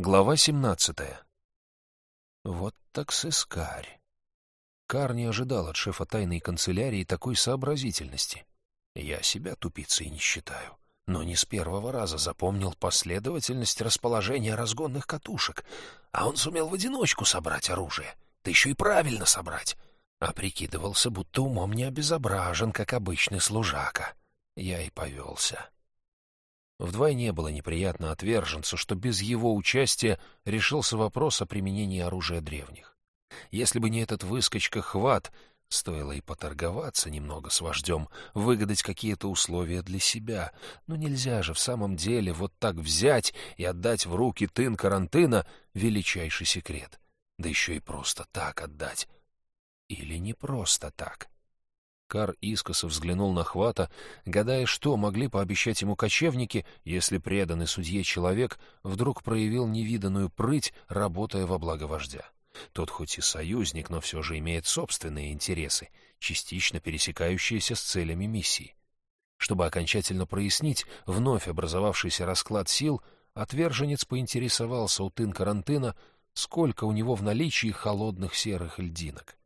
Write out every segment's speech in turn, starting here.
Глава 17. Вот так сыскарь. Кар не ожидал от шефа тайной канцелярии такой сообразительности. Я себя тупицей не считаю, но не с первого раза запомнил последовательность расположения разгонных катушек, а он сумел в одиночку собрать оружие, да еще и правильно собрать, а прикидывался, будто умом не обезображен, как обычный служака. Я и повелся. Вдвойне было неприятно отверженцу, что без его участия решился вопрос о применении оружия древних. Если бы не этот выскочка хват, стоило и поторговаться немного с вождем, выгадать какие-то условия для себя. Но нельзя же в самом деле вот так взять и отдать в руки тын карантына величайший секрет. Да еще и просто так отдать. Или не просто так. — Кар искоса взглянул на Хвата, гадая, что могли пообещать ему кочевники, если преданный судье человек вдруг проявил невиданную прыть, работая во благо вождя. Тот хоть и союзник, но все же имеет собственные интересы, частично пересекающиеся с целями миссии. Чтобы окончательно прояснить вновь образовавшийся расклад сил, отверженец поинтересовался у Тын-Карантына, сколько у него в наличии холодных серых льдинок.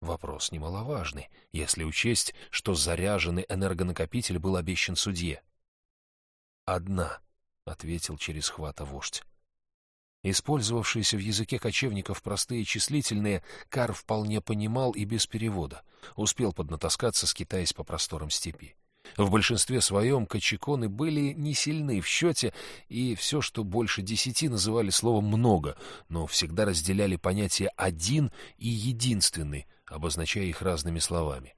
Вопрос немаловажный, если учесть, что заряженный энергонакопитель был обещан судье. «Одна», — ответил через хвата вождь. Использовавшиеся в языке кочевников простые числительные, Кар вполне понимал и без перевода. Успел поднатаскаться, скитаясь по просторам степи. В большинстве своем кочеконы были не сильны в счете, и все, что больше десяти, называли словом «много», но всегда разделяли понятия «один» и «единственный», обозначая их разными словами.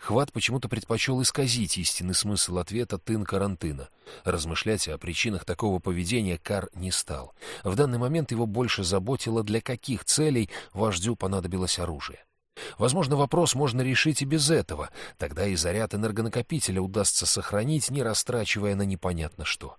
Хват почему-то предпочел исказить истинный смысл ответа Тын-Карантына. Размышлять о причинах такого поведения Кар не стал. В данный момент его больше заботило, для каких целей вождю понадобилось оружие. Возможно, вопрос можно решить и без этого, тогда и заряд энергонакопителя удастся сохранить, не растрачивая на непонятно что.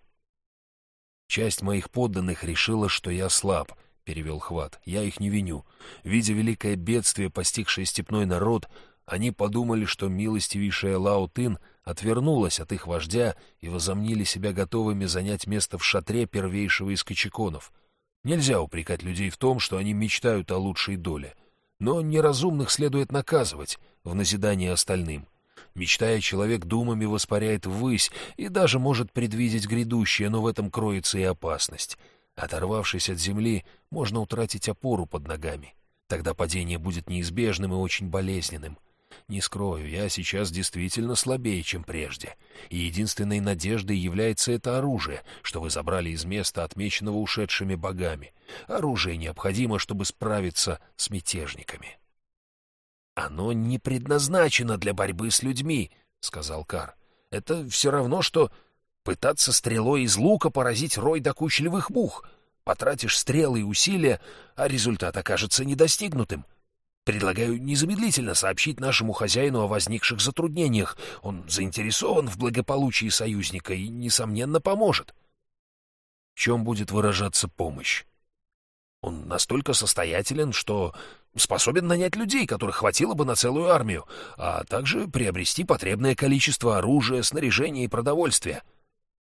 Часть моих подданных решила, что я слаб, — перевел Хват. Я их не виню. Видя великое бедствие, постигшее степной народ, они подумали, что милостивейшая Лао Тын отвернулась от их вождя и возомнили себя готовыми занять место в шатре первейшего из кочеконов. Нельзя упрекать людей в том, что они мечтают о лучшей доле — но неразумных следует наказывать в назидание остальным. Мечтая, человек думами воспаряет ввысь и даже может предвидеть грядущее, но в этом кроется и опасность. Оторвавшись от земли, можно утратить опору под ногами. Тогда падение будет неизбежным и очень болезненным. Не скрою, я сейчас действительно слабее, чем прежде. И единственной надеждой является это оружие, что вы забрали из места, отмеченного ушедшими богами. Оружие необходимо, чтобы справиться с мятежниками. «Оно не предназначено для борьбы с людьми», — сказал Кар. «Это все равно, что пытаться стрелой из лука поразить рой докучливых мух. Потратишь стрелы и усилия, а результат окажется недостигнутым». Предлагаю незамедлительно сообщить нашему хозяину о возникших затруднениях. Он заинтересован в благополучии союзника и, несомненно, поможет. В чем будет выражаться помощь? Он настолько состоятелен, что способен нанять людей, которых хватило бы на целую армию, а также приобрести потребное количество оружия, снаряжения и продовольствия.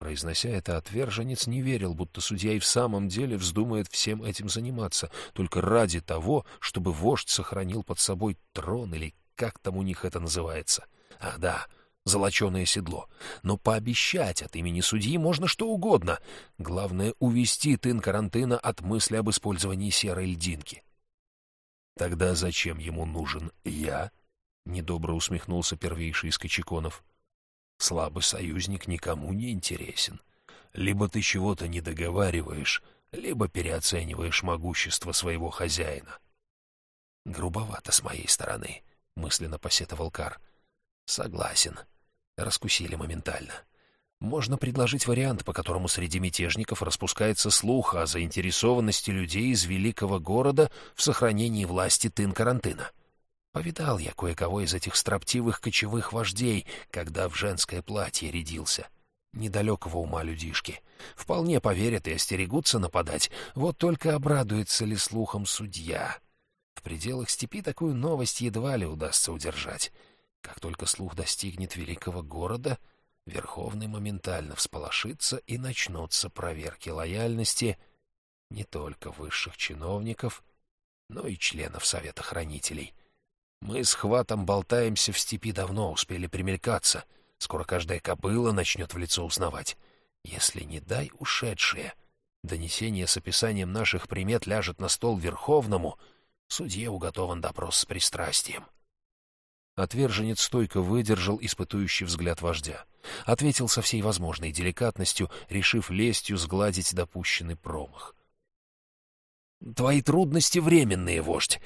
Произнося это, отверженец не верил, будто судья и в самом деле вздумает всем этим заниматься, только ради того, чтобы вождь сохранил под собой трон или как там у них это называется. Ах да, золоченое седло. Но пообещать от имени судьи можно что угодно. Главное — увести тын карантина от мысли об использовании серой льдинки. «Тогда зачем ему нужен я?» — недобро усмехнулся первейший из кочеконов. Слабый союзник никому не интересен. Либо ты чего-то не договариваешь, либо переоцениваешь могущество своего хозяина. Грубовато с моей стороны, мысленно посетовал Кар. Согласен. Раскусили моментально. Можно предложить вариант, по которому среди мятежников распускается слух о заинтересованности людей из великого города в сохранении власти Тын-Карантына. Повидал я кое-кого из этих строптивых кочевых вождей, когда в женское платье рядился. Недалекого ума людишки. Вполне поверят и остерегутся нападать, вот только обрадуется ли слухом судья. В пределах степи такую новость едва ли удастся удержать. Как только слух достигнет великого города, Верховный моментально всполошится и начнутся проверки лояльности. не только высших чиновников, но и членов Совета Хранителей. Мы с Хватом болтаемся в степи давно, успели примелькаться. Скоро каждая кобыла начнет в лицо узнавать. Если не дай ушедшие, донесение с описанием наших примет ляжет на стол Верховному, судье уготован допрос с пристрастием. Отверженец стойко выдержал испытующий взгляд вождя. Ответил со всей возможной деликатностью, решив лестью сгладить допущенный промах. «Твои трудности временные, вождь,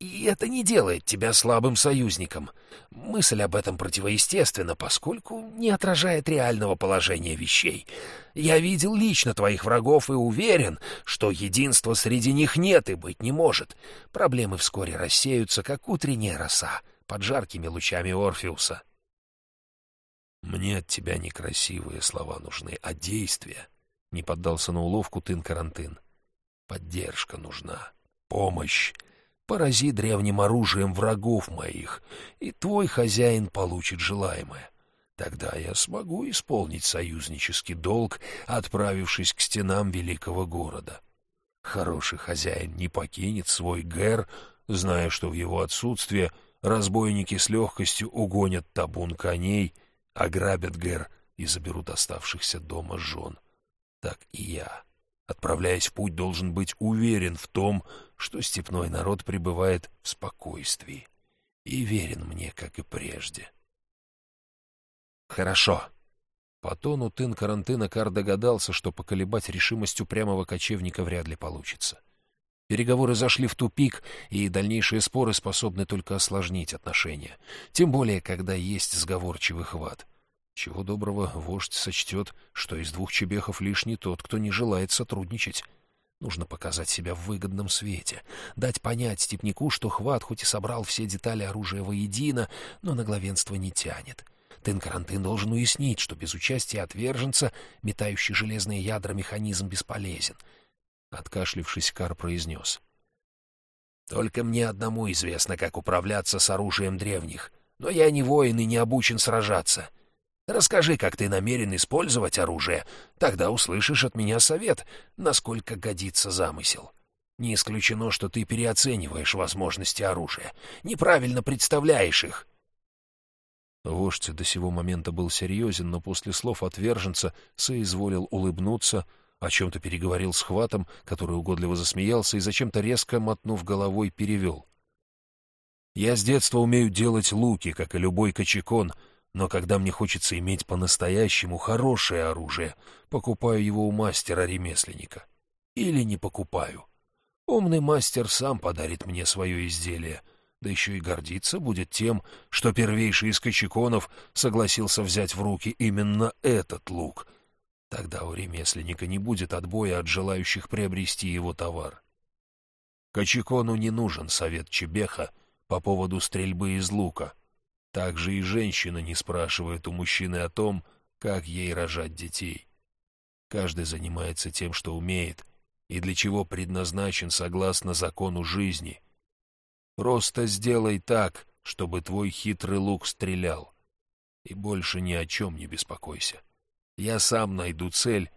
и это не делает тебя слабым союзником. Мысль об этом противоестественна, поскольку не отражает реального положения вещей. Я видел лично твоих врагов и уверен, что единства среди них нет и быть не может. Проблемы вскоре рассеются, как утренняя роса под жаркими лучами Орфеуса. «Мне от тебя не красивые слова нужны, а действия», — не поддался на уловку Тын-Карантын. «Поддержка нужна, помощь. Порази древним оружием врагов моих, и твой хозяин получит желаемое. Тогда я смогу исполнить союзнический долг, отправившись к стенам великого города. Хороший хозяин не покинет свой гэр, зная, что в его отсутствие — разбойники с легкостью угонят табун коней, ограбят Гэр и заберут оставшихся дома жен. Так и я, отправляясь в путь, должен быть уверен в том, что степной народ пребывает в спокойствии и верен мне, как и прежде. Хорошо. По тону Тын Карантына Кар догадался, что поколебать решимость упрямого кочевника вряд ли получится. Переговоры зашли в тупик, и дальнейшие споры способны только осложнить отношения. Тем более, когда есть сговорчивый хват. Чего доброго, вождь сочтет, что из двух чебехов лишний тот, кто не желает сотрудничать. Нужно показать себя в выгодном свете, дать понять степнику, что хват хоть и собрал все детали оружия воедино, но на главенство не тянет. Тын-Карантын должен уяснить, что без участия отверженца, метающий железные ядра механизм бесполезен — Откашлившись, Кар произнес. «Только мне одному известно, как управляться с оружием древних, но я не воин и не обучен сражаться. Расскажи, как ты намерен использовать оружие, тогда услышишь от меня совет, насколько годится замысел. Не исключено, что ты переоцениваешь возможности оружия, неправильно представляешь их». Вождь до сего момента был серьезен, но после слов отверженца соизволил улыбнуться — о чем-то переговорил с Хватом, который угодливо засмеялся и зачем-то резко, мотнув головой, перевел. «Я с детства умею делать луки, как и любой кочекон, но когда мне хочется иметь по-настоящему хорошее оружие, покупаю его у мастера-ремесленника. Или не покупаю. Умный мастер сам подарит мне свое изделие, да еще и гордиться будет тем, что первейший из кочеконов согласился взять в руки именно этот лук — Тогда у ремесленника не будет отбоя от желающих приобрести его товар. Качекону не нужен совет Чебеха по поводу стрельбы из лука. Также и женщина не спрашивает у мужчины о том, как ей рожать детей. Каждый занимается тем, что умеет, и для чего предназначен согласно закону жизни. Просто сделай так, чтобы твой хитрый лук стрелял, и больше ни о чем не беспокойся я сам найду цель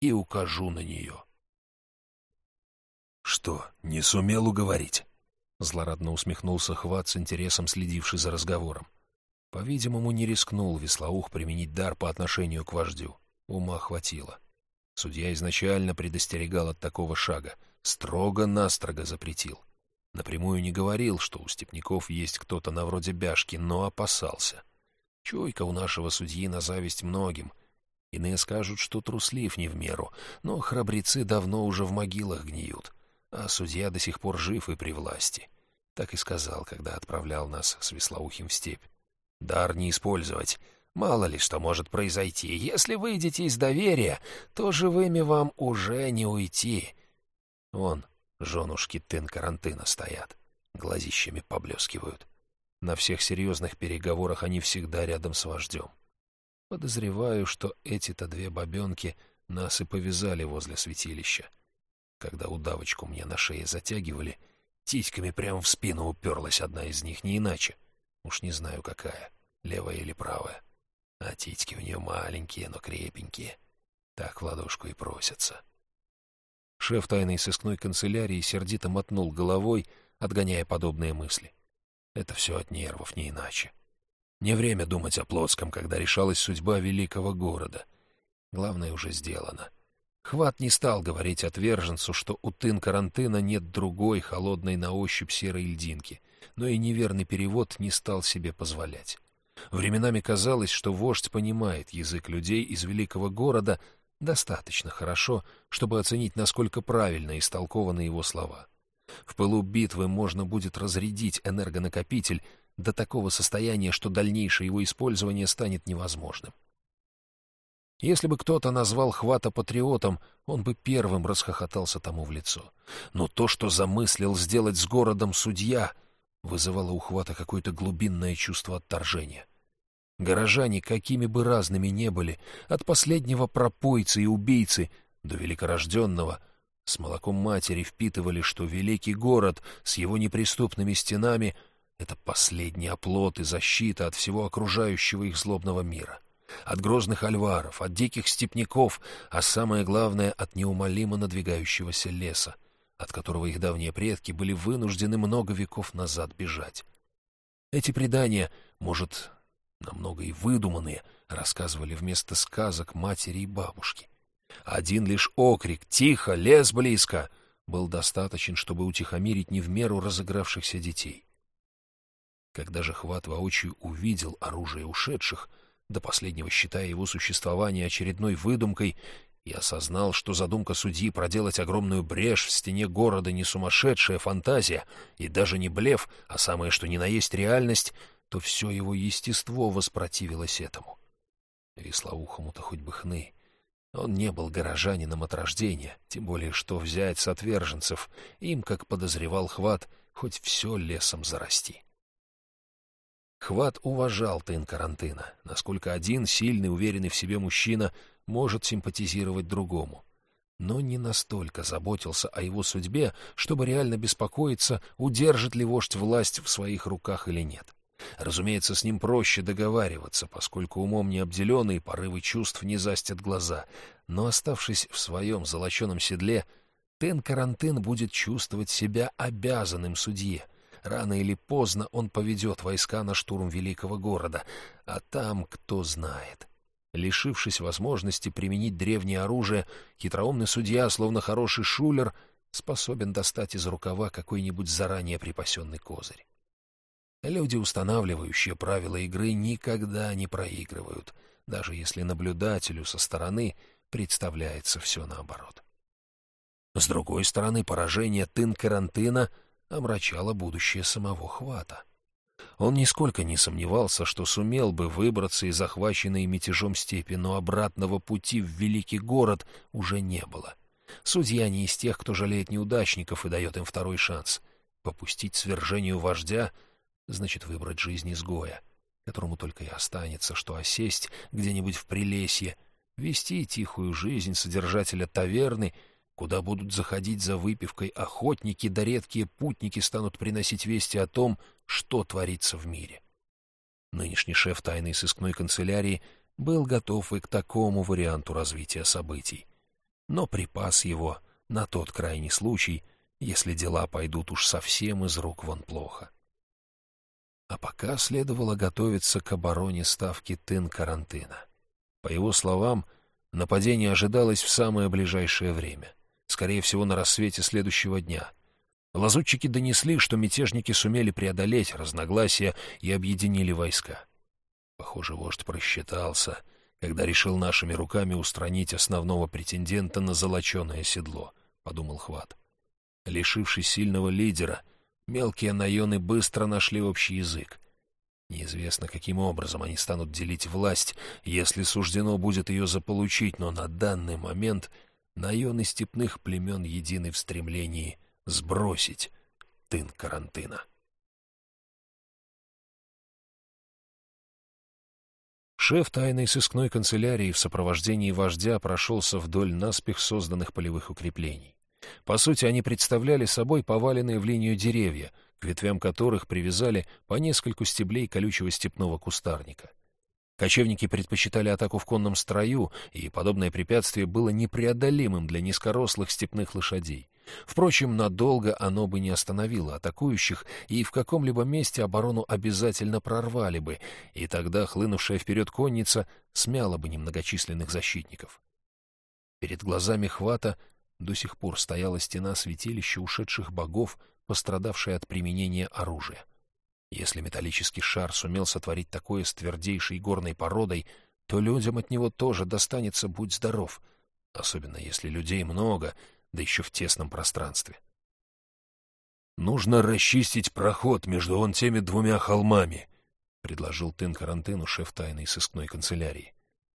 и укажу на нее. «Что, не сумел уговорить?» — злорадно усмехнулся Хват с интересом следивший за разговором. По-видимому, не рискнул Веслоух применить дар по отношению к вождю. Ума хватило. Судья изначально предостерегал от такого шага, строго-настрого запретил. Напрямую не говорил, что у степняков есть кто-то на вроде Бяшки, но опасался. Чуйка у нашего судьи на зависть многим, Иные скажут, что труслив не в меру, но храбрецы давно уже в могилах гниют, а судья до сих пор жив и при власти. Так и сказал, когда отправлял нас с Веслоухим в степь. Дар не использовать. Мало ли что может произойти. Если выйдете из доверия, то живыми вам уже не уйти. Вон, женушки Тын-Карантына стоят, глазищами поблескивают. На всех серьезных переговорах они всегда рядом с вождем. Подозреваю, что эти-то две бабенки нас и повязали возле святилища. Когда удавочку мне на шее затягивали, титьками прямо в спину уперлась одна из них, не иначе. Уж не знаю, какая, левая или правая. А титьки у нее маленькие, но крепенькие. Так в ладошку и просятся. Шеф тайной сыскной канцелярии сердито мотнул головой, отгоняя подобные мысли. Это все от нервов, не иначе. Не время думать о Плотском, когда решалась судьба великого города. Главное уже сделано. Хват не стал говорить отверженцу, что у тын-карантына нет другой холодной на ощупь серой льдинки, но и неверный перевод не стал себе позволять. Временами казалось, что вождь понимает язык людей из великого города достаточно хорошо, чтобы оценить, насколько правильно истолкованы его слова. В пылу битвы можно будет разрядить энергонакопитель до такого состояния, что дальнейшее его использование станет невозможным. Если бы кто-то назвал Хвата патриотом, он бы первым расхохотался тому в лицо. Но то, что замыслил сделать с городом судья, вызывало у Хвата какое-то глубинное чувство отторжения. Горожане, какими бы разными не были, от последнего пропойцы и убийцы до великорожденного, с молоком матери впитывали, что великий город с его неприступными стенами — это последний оплот и защита от всего окружающего их злобного мира, от грозных альваров, от диких степняков, а самое главное — от неумолимо надвигающегося леса, от которого их давние предки были вынуждены много веков назад бежать. Эти предания, может, намного и выдуманные, рассказывали вместо сказок матери и бабушки. Один лишь окрик «Тихо! Лес близко!» был достаточен, чтобы утихомирить не в меру разыгравшихся детей. Когда же Хват воочию увидел оружие ушедших, до последнего считая его существование очередной выдумкой, и осознал, что задумка судьи проделать огромную брешь в стене города не сумасшедшая фантазия и даже не блеф, а самое что ни на есть реальность, то все его естество воспротивилось этому. Веслоухому-то хоть бы хны. Он не был горожанином от рождения, тем более что взять с отверженцев, им, как подозревал Хват, хоть все лесом зарасти. Хват уважал Тын Карантына, насколько один сильный, уверенный в себе мужчина может симпатизировать другому. Но не настолько заботился о его судьбе, чтобы реально беспокоиться, удержит ли вождь власть в своих руках или нет. Разумеется, с ним проще договариваться, поскольку умом не обделенный, порывы чувств не застят глаза. Но, оставшись в своем золоченом седле, Тен-Карантын будет чувствовать себя обязанным судье. Рано или поздно он поведет войска на штурм великого города, а там кто знает. Лишившись возможности применить древнее оружие, хитроумный судья, словно хороший шулер, способен достать из рукава какой-нибудь заранее припасенный козырь. Люди, устанавливающие правила игры, никогда не проигрывают, даже если наблюдателю со стороны представляется все наоборот. С другой стороны, поражение Тын-Карантына омрачало будущее самого Хвата. Он нисколько не сомневался, что сумел бы выбраться из захваченной мятежом степи, но обратного пути в великий город уже не было. Судья не из тех, кто жалеет неудачников и дает им второй шанс. Попустить свержению вождя — значит выбрать жизнь изгоя, которому только и останется, что осесть где-нибудь в Прилесье, вести тихую жизнь содержателя таверны, куда будут заходить за выпивкой охотники, да редкие путники станут приносить вести о том, что творится в мире. Нынешний шеф тайной сыскной канцелярии был готов и к такому варианту развития событий, но припас его на тот крайний случай, если дела пойдут уж совсем из рук вон плохо. А пока следовало готовиться к обороне ставки Тын-Карантына. По его словам, нападение ожидалось в самое ближайшее время, скорее всего, на рассвете следующего дня. Лазутчики донесли, что мятежники сумели преодолеть разногласия и объединили войска. Похоже, вождь просчитался, когда решил нашими руками устранить основного претендента на золоченое седло, — подумал Хват. Лишившись сильного лидера — Мелкие наёны быстро нашли общий язык. Неизвестно, каким образом они станут делить власть, если суждено будет ее заполучить, но на данный момент наёны степных племен едины в стремлении сбросить тын карантина. Шеф тайной сыскной канцелярии в сопровождении вождя прошелся вдоль наспех созданных полевых укреплений. По сути, они представляли собой поваленные в линию деревья, к ветвям которых привязали по нескольку стеблей колючего степного кустарника. Кочевники предпочитали атаку в конном строю, и подобное препятствие было непреодолимым для низкорослых степных лошадей. Впрочем, надолго оно бы не остановило атакующих, и в каком-либо месте оборону обязательно прорвали бы, и тогда хлынувшая вперед конница смяла бы немногочисленных защитников. Перед глазами хвата до сих пор стояла стена святилища ушедших богов, пострадавшая от применения оружия. Если металлический шар сумел сотворить такое с твердейшей горной породой, то людям от него тоже достанется «будь здоров», особенно если людей много, да еще в тесном пространстве. «Нужно расчистить проход между он теми двумя холмами», — предложил Тын Карантыну шеф тайной сыскной канцелярии.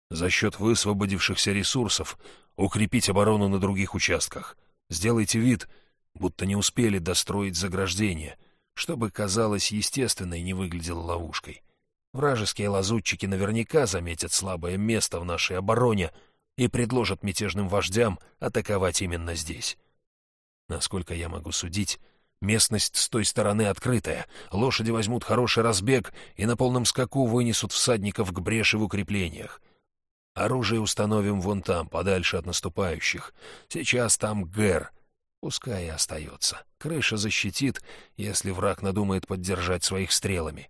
«За счет высвободившихся ресурсов укрепить оборону на других участках. Сделайте вид, будто не успели достроить заграждение — чтобы казалось естественно и не выглядело ловушкой. Вражеские лазутчики наверняка заметят слабое место в нашей обороне и предложат мятежным вождям атаковать именно здесь. Насколько я могу судить, местность с той стороны открытая, лошади возьмут хороший разбег и на полном скаку вынесут всадников к бреши в укреплениях. Оружие установим вон там, подальше от наступающих. Сейчас там Гэр — Пускай и остается. Крыша защитит, если враг надумает поддержать своих стрелами.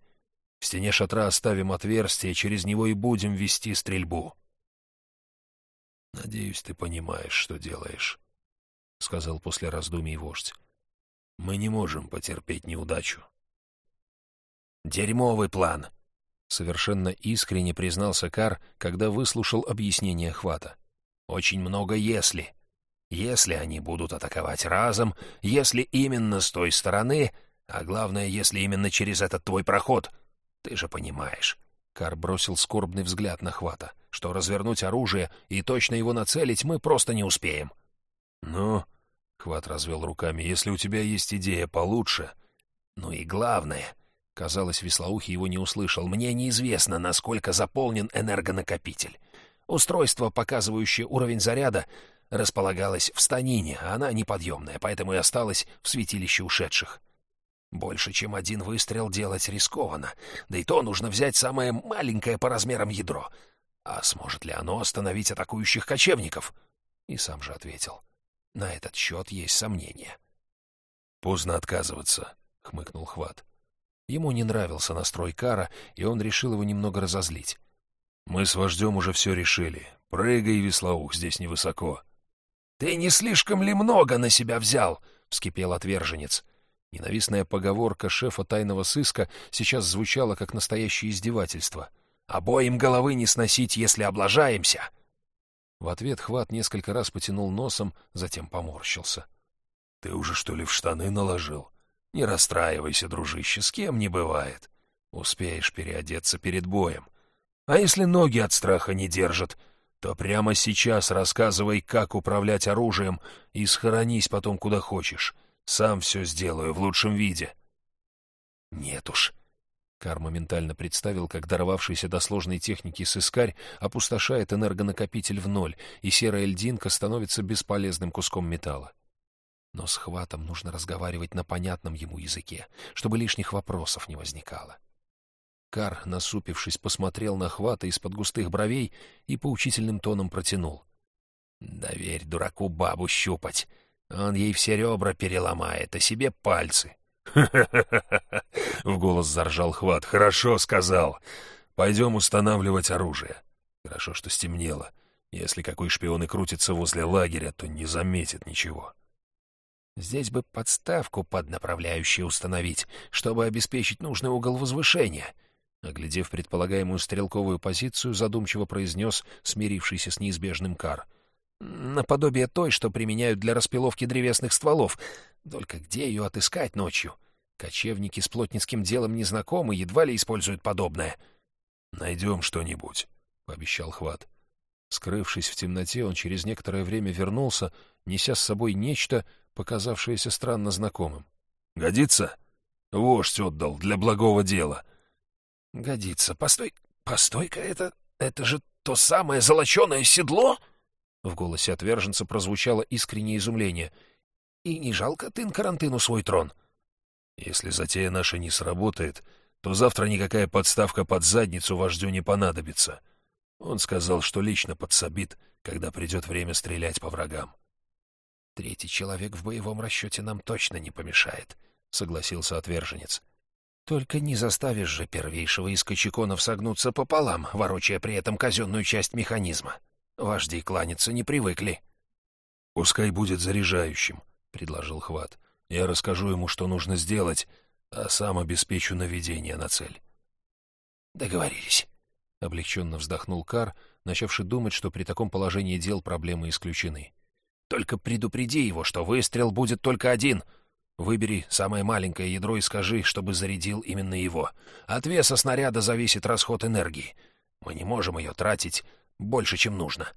В стене шатра оставим отверстие, через него и будем вести стрельбу. — Надеюсь, ты понимаешь, что делаешь, — сказал после раздумий вождь. — Мы не можем потерпеть неудачу. — Дерьмовый план! — совершенно искренне признался Кар, когда выслушал объяснение Хвата. — Очень много «если». Если они будут атаковать разом, если именно с той стороны, а главное, если именно через этот твой проход, ты же понимаешь. Кар бросил скорбный взгляд на Хвата, что развернуть оружие и точно его нацелить мы просто не успеем. «Ну...» — Хват развел руками. «Если у тебя есть идея получше...» «Ну и главное...» — казалось, Веслоухий его не услышал. «Мне неизвестно, насколько заполнен энергонакопитель. Устройство, показывающее уровень заряда, располагалась в станине, а она неподъемная, поэтому и осталась в святилище ушедших. Больше, чем один выстрел делать рискованно, да и то нужно взять самое маленькое по размерам ядро. А сможет ли оно остановить атакующих кочевников? И сам же ответил. На этот счет есть сомнения. «Поздно отказываться», — хмыкнул Хват. Ему не нравился настрой Кара, и он решил его немного разозлить. «Мы с вождем уже все решили. Прыгай, веслоух, здесь невысоко. «Ты не слишком ли много на себя взял?» — вскипел отверженец. Ненавистная поговорка шефа тайного сыска сейчас звучала как настоящее издевательство. «Обоим головы не сносить, если облажаемся!» В ответ Хват несколько раз потянул носом, затем поморщился. «Ты уже, что ли, в штаны наложил? Не расстраивайся, дружище, с кем не бывает. Успеешь переодеться перед боем. А если ноги от страха не держат, то прямо сейчас рассказывай, как управлять оружием, и схоронись потом куда хочешь. Сам все сделаю в лучшем виде. Нет уж. Кар моментально представил, как дорвавшийся до сложной техники сыскарь опустошает энергонакопитель в ноль, и серая льдинка становится бесполезным куском металла. Но с хватом нужно разговаривать на понятном ему языке, чтобы лишних вопросов не возникало. — Кар, насупившись, посмотрел на хвата из-под густых бровей и поучительным тоном протянул. «Доверь дураку бабу щупать. Он ей все ребра переломает, а себе пальцы». В голос заржал хват. «Хорошо сказал. Пойдем устанавливать оружие. Хорошо, что стемнело. Если какой шпион и крутится возле лагеря, то не заметит ничего». Здесь бы подставку под направляющее установить, чтобы обеспечить нужный угол возвышения. Оглядев предполагаемую стрелковую позицию, задумчиво произнес смирившийся с неизбежным кар. «Наподобие той, что применяют для распиловки древесных стволов. Только где ее отыскать ночью? Кочевники с плотницким делом не знакомы, едва ли используют подобное». «Найдем что-нибудь», — пообещал Хват. Скрывшись в темноте, он через некоторое время вернулся, неся с собой нечто, показавшееся странно знакомым. «Годится? Вождь отдал для благого дела». Годится. Постой, постой-ка, это... это же то самое золоченое седло? В голосе отверженца прозвучало искреннее изумление. И не жалко ты Карантыну свой трон? Если затея наша не сработает, то завтра никакая подставка под задницу вождю не понадобится. Он сказал, что лично подсобит, когда придет время стрелять по врагам. «Третий человек в боевом расчете нам точно не помешает», — согласился отверженец. «Только не заставишь же первейшего из кочеконов согнуться пополам, ворочая при этом казенную часть механизма. Вожди кланяться не привыкли». «Пускай будет заряжающим», — предложил Хват. «Я расскажу ему, что нужно сделать, а сам обеспечу наведение на цель». «Договорились». — облегченно вздохнул Кар, начавший думать, что при таком положении дел проблемы исключены. «Только предупреди его, что выстрел будет только один. Выбери самое маленькое ядро и скажи, чтобы зарядил именно его. От веса снаряда зависит расход энергии. Мы не можем ее тратить больше, чем нужно.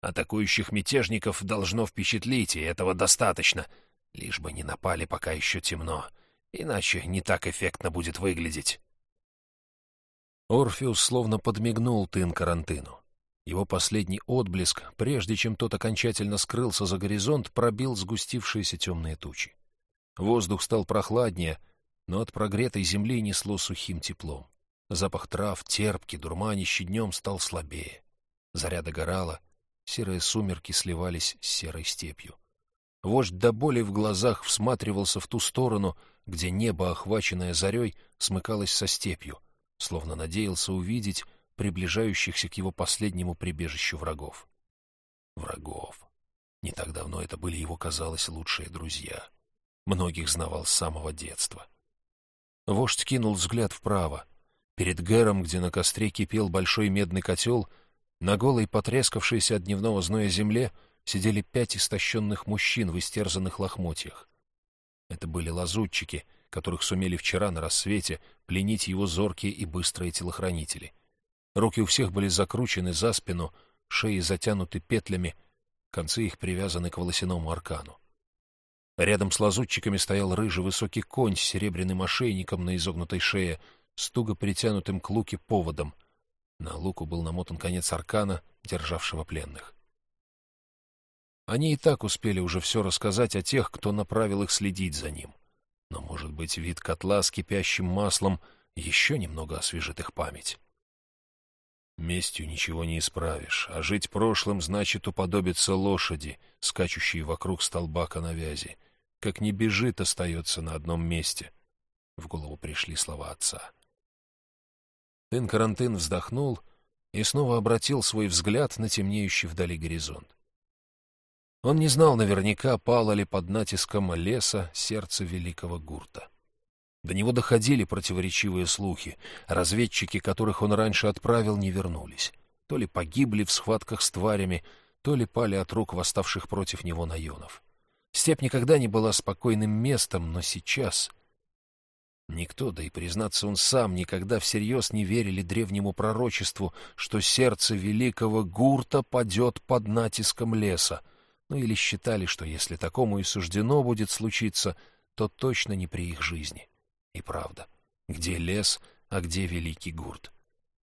Атакующих мятежников должно впечатлить, и этого достаточно. Лишь бы не напали, пока еще темно. Иначе не так эффектно будет выглядеть». Орфеус словно подмигнул Тын Карантыну. Его последний отблеск, прежде чем тот окончательно скрылся за горизонт, пробил сгустившиеся темные тучи. Воздух стал прохладнее, но от прогретой земли несло сухим теплом. Запах трав, терпкий, дурманящий днем стал слабее. Заря догорала, серые сумерки сливались с серой степью. Вождь до боли в глазах всматривался в ту сторону, где небо, охваченное зарей, смыкалось со степью — словно надеялся увидеть приближающихся к его последнему прибежищу врагов. Врагов. Не так давно это были его, казалось, лучшие друзья. Многих знавал с самого детства. Вождь кинул взгляд вправо. Перед Гэром, где на костре кипел большой медный котел, на голой, потрескавшейся от дневного зноя земле, сидели пять истощенных мужчин в истерзанных лохмотьях. Это были лазутчики — которых сумели вчера на рассвете пленить его зоркие и быстрые телохранители. Руки у всех были закручены за спину, шеи затянуты петлями, концы их привязаны к волосяному аркану. Рядом с лазутчиками стоял рыжий высокий конь с серебряным ошейником на изогнутой шее, с туго притянутым к луке поводом. На луку был намотан конец аркана, державшего пленных. Они и так успели уже все рассказать о тех, кто направил их следить за ним. Но, может быть, вид котла с кипящим маслом еще немного освежит их память. Местью ничего не исправишь, а жить прошлым значит уподобиться лошади, скачущей вокруг столба коновязи. Как не бежит, остается на одном месте. В голову пришли слова отца. Тын-карантын вздохнул и снова обратил свой взгляд на темнеющий вдали горизонт. Он не знал наверняка, пало ли под натиском леса сердце великого гурта. До него доходили противоречивые слухи. Разведчики, которых он раньше отправил, не вернулись. То ли погибли в схватках с тварями, то ли пали от рук восставших против него наенов. Степь никогда не была спокойным местом, но сейчас... Никто, да и, признаться, он сам никогда всерьез не верили древнему пророчеству, что сердце великого гурта падет под натиском леса, ну или считали, что если такому и суждено будет случиться, то точно не при их жизни. И правда, где лес, а где великий гурт?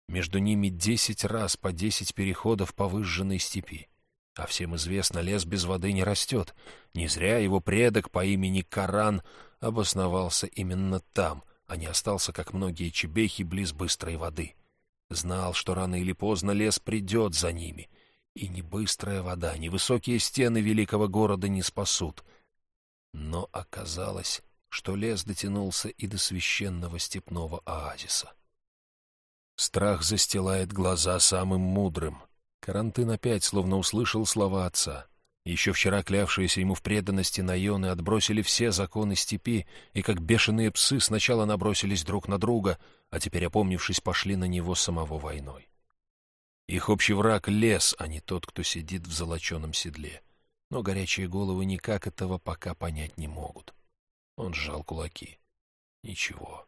Между ними десять раз по десять переходов по выжженной степи. А всем известно, лес без воды не растет. Не зря его предок по имени Каран обосновался именно там, а не остался, как многие чебехи, близ быстрой воды. Знал, что рано или поздно лес придет за ними — и ни быстрая вода, ни высокие стены великого города не спасут. Но оказалось, что лес дотянулся и до священного степного оазиса. Страх застилает глаза самым мудрым. Карантын опять словно услышал слова отца. Еще вчера клявшиеся ему в преданности наены отбросили все законы степи, и как бешеные псы сначала набросились друг на друга, а теперь, опомнившись, пошли на него самого войной. Их общий враг — лес, а не тот, кто сидит в золоченом седле. Но горячие головы никак этого пока понять не могут. Он сжал кулаки. Ничего.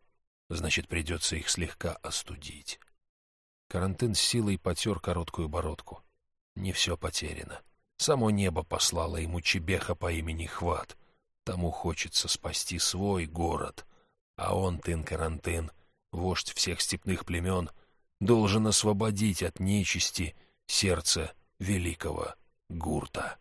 Значит, придется их слегка остудить. Карантин с силой потер короткую бородку. Не все потеряно. Само небо послало ему чебеха по имени Хват. Тому хочется спасти свой город. А он, Тын-Карантын, вождь всех степных племен — должен освободить от нечисти сердце великого гурта.